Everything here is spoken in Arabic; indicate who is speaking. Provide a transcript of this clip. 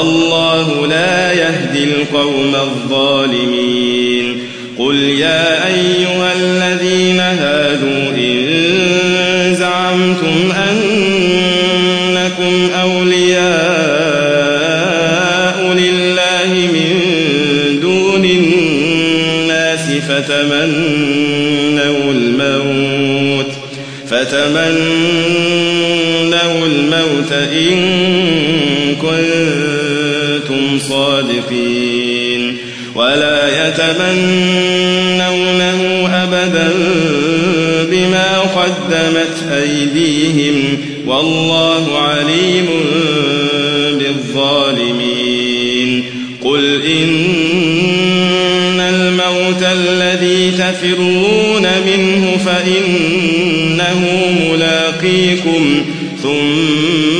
Speaker 1: والله لا يهدي القوم الظالمين. قل يا أيها الذين هادوا إن زعمتم أنكم أولياء لله من دون الناس فتمنوا الموت فتمنوا الموت إن كنتم صادقين ولا يتمنونه أبدا بما قدمت أيديهم والله عليم بالظالمين قل إن الموت الذي تفرون منه فإنه ملاقيكم ثم